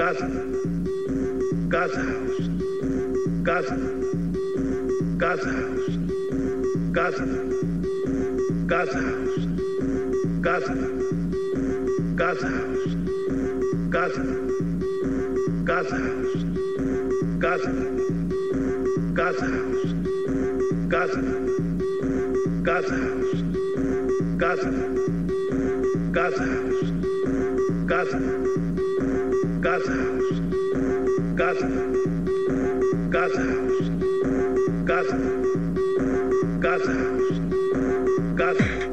Gaza, Gaza House, Gaza, Gaza House, Gaza, Gaza House, Gaza, Gaza House, Gaza, Gaza House, Gaza, Gaza House, Gaza, Gaza House, Gaza, Gaza House, Gaza. Gaza. House, Gaza, Gaza. House, Gaza, Gaza. House, Gaza.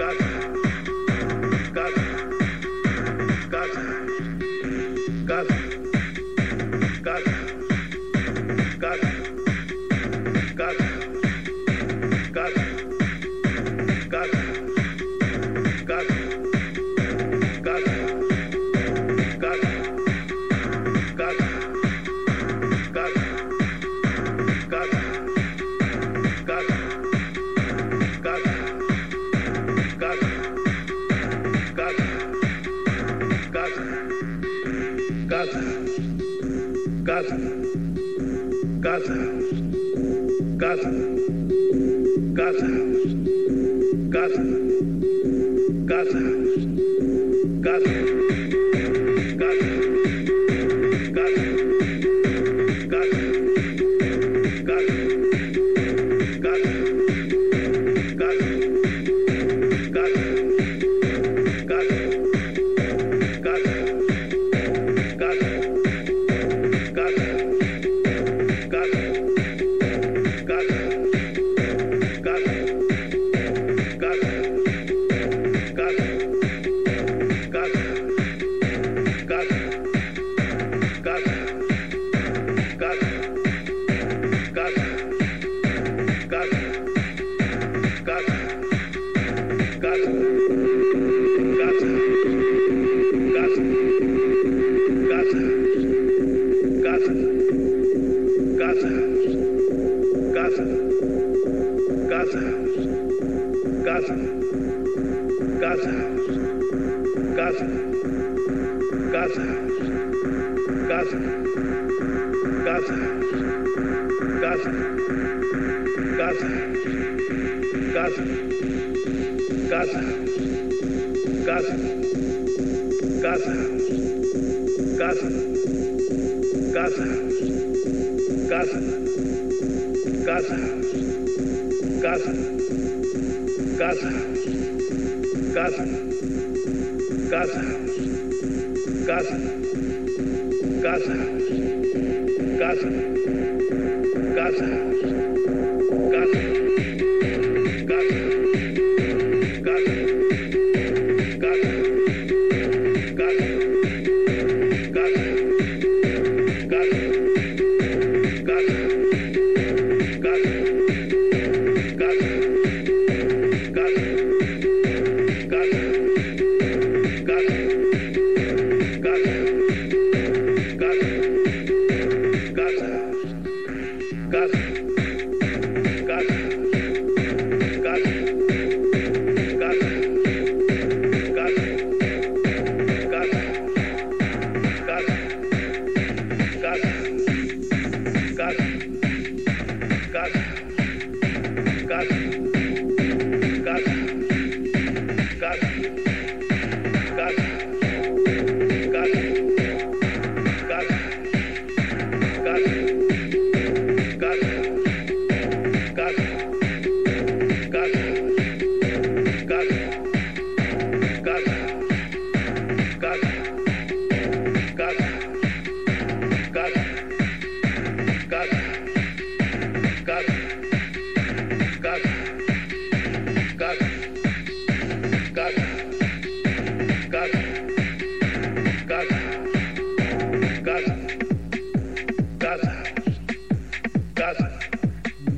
got Gaza, Gaza, Gaza, Gaza, Gaza, Gaza, Gaza, Gaza, Gaza, Gaza, Gaza, Gaza, Gaza, Gaza, Gaza, Gaza, Gaza. Gaza. Gaza.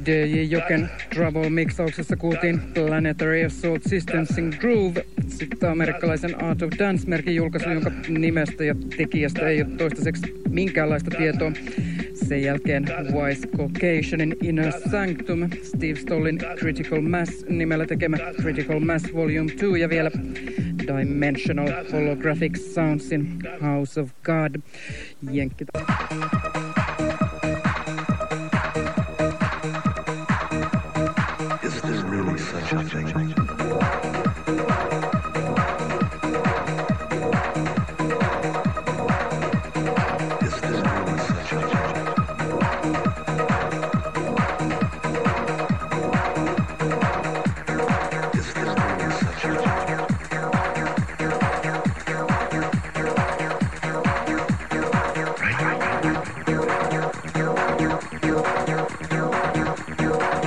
DJ Joken Trouble-miksauksessa kuultiin Planetary Assault Systemsin Groove, sitten amerikkalaisen Art of Dance-merkin julkaisu, jonka nimestä ja tekijästä ei ole toistaiseksi minkäänlaista tietoa. Sen jälkeen Wise Caucasianin Inner Sanctum, Steve Stollin Critical Mass nimellä tekemä Critical Mass Volume 2 ja vielä Dimensional Holographic Soundsin House of God. Jenkki. do do do do do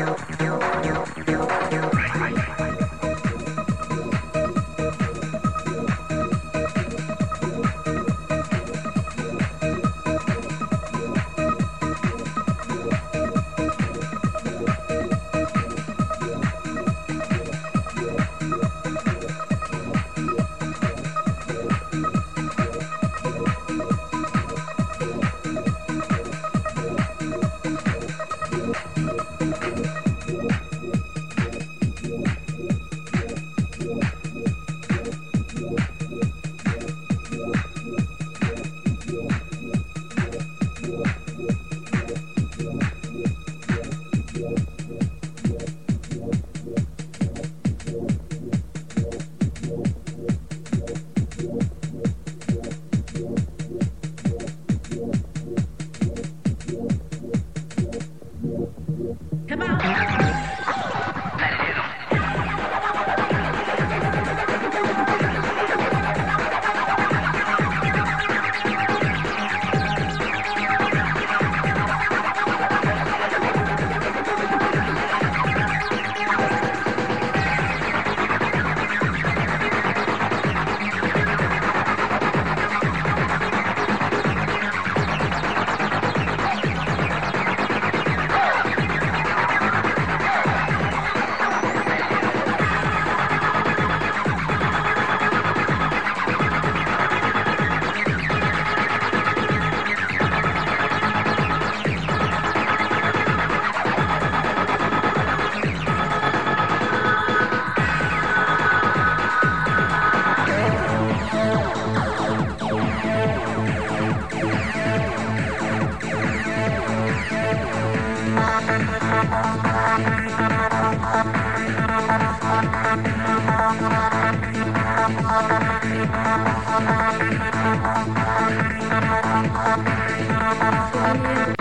Must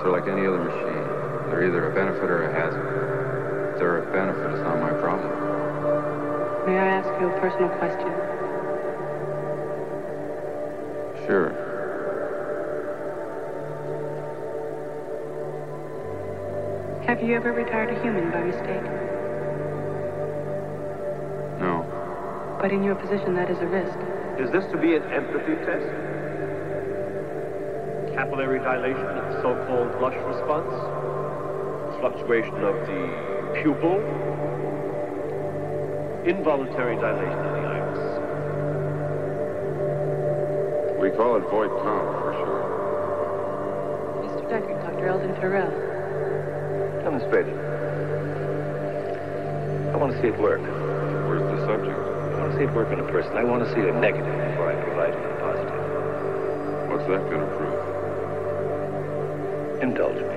Replicants are like any other machine. They're either a benefit or a hazard. If they're a benefit, it's not my problem. May I ask you a personal question? Sure. Have you ever retired a human by mistake? No. But in your position, that is a risk. Is this to be an empathy test? Capillary dilation of the so-called blush response? Fluctuation of the pupil? Involuntary dilation of the iris? We call it void count for sure. Mr. Deckard, Dr. Eldon Tyrell. Demonstrate it. I want to see it work. Where's the subject? I want to see it work on a person. I want to see a negative before I provide you a positive. What's that going to prove? Indulge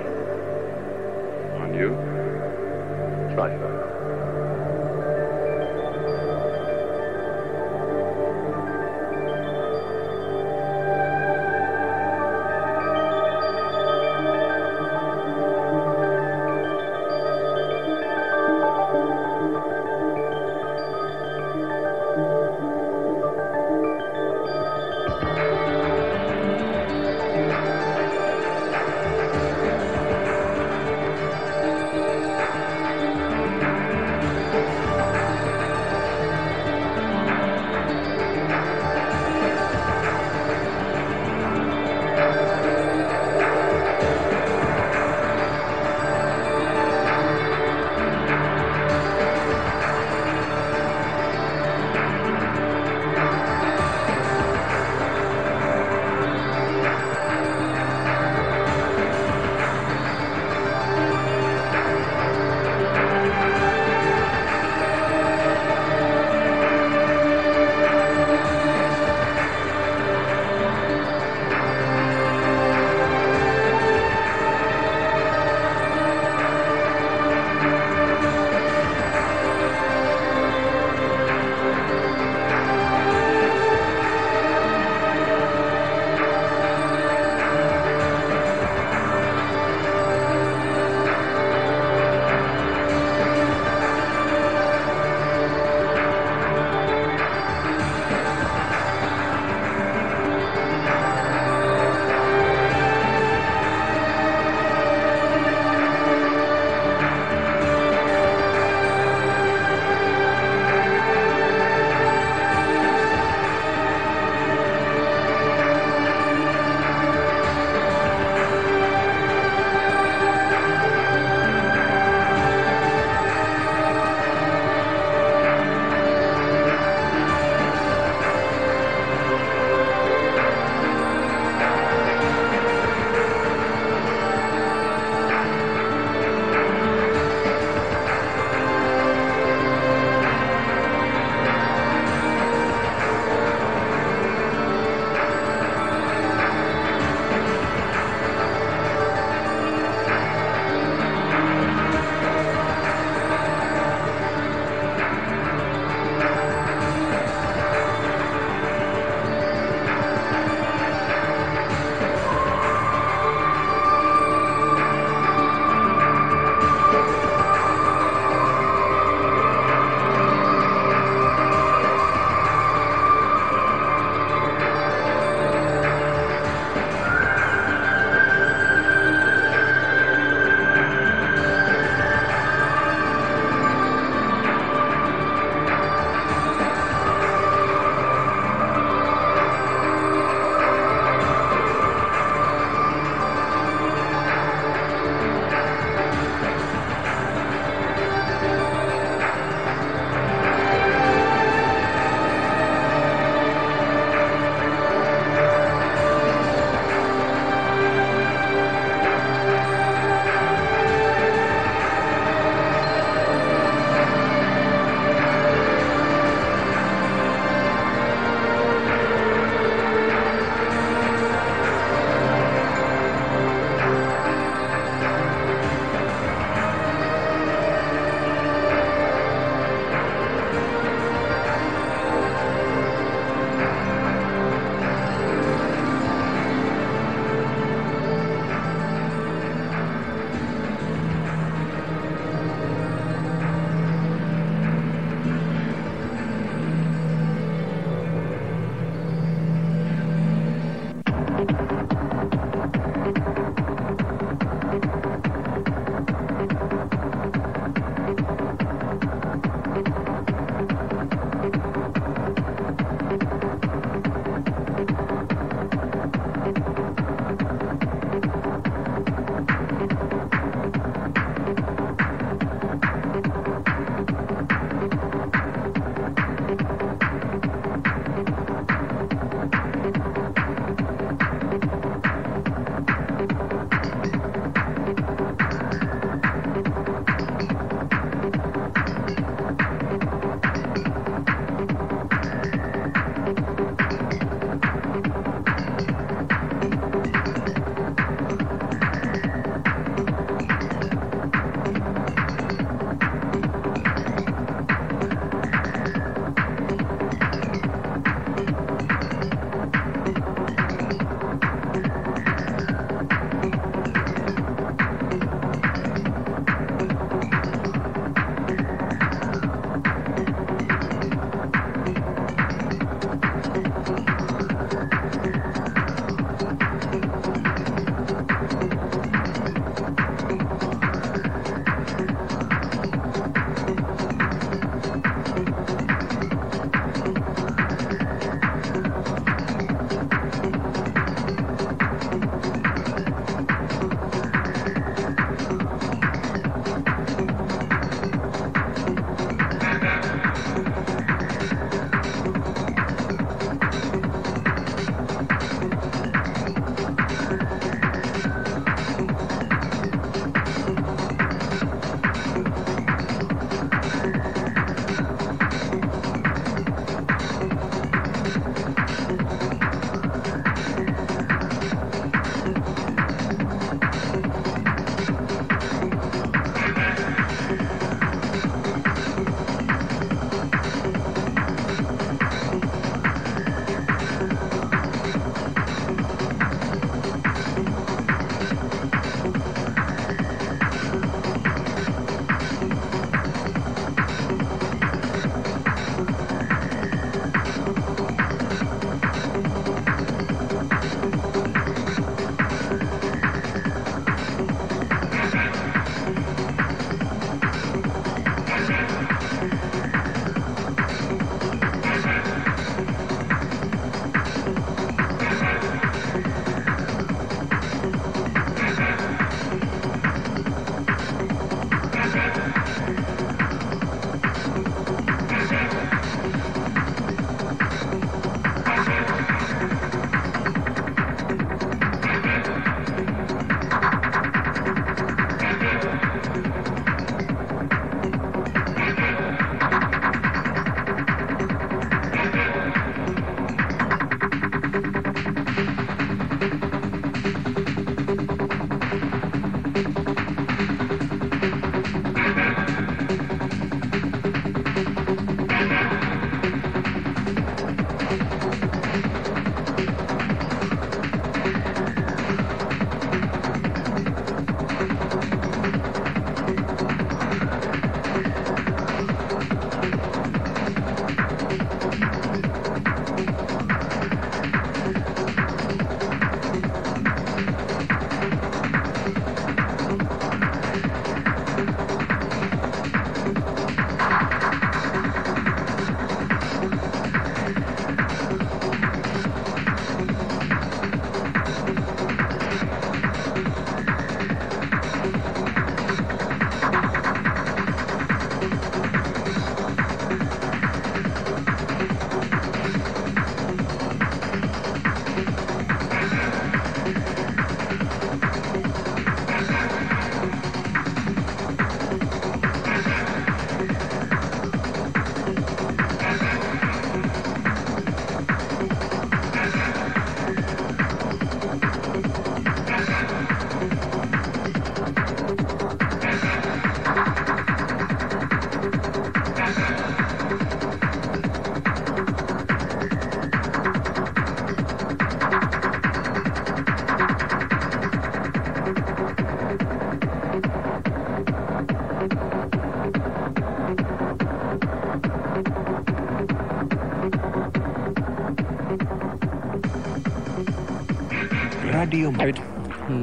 Radio Nyt,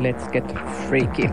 let's get freaky.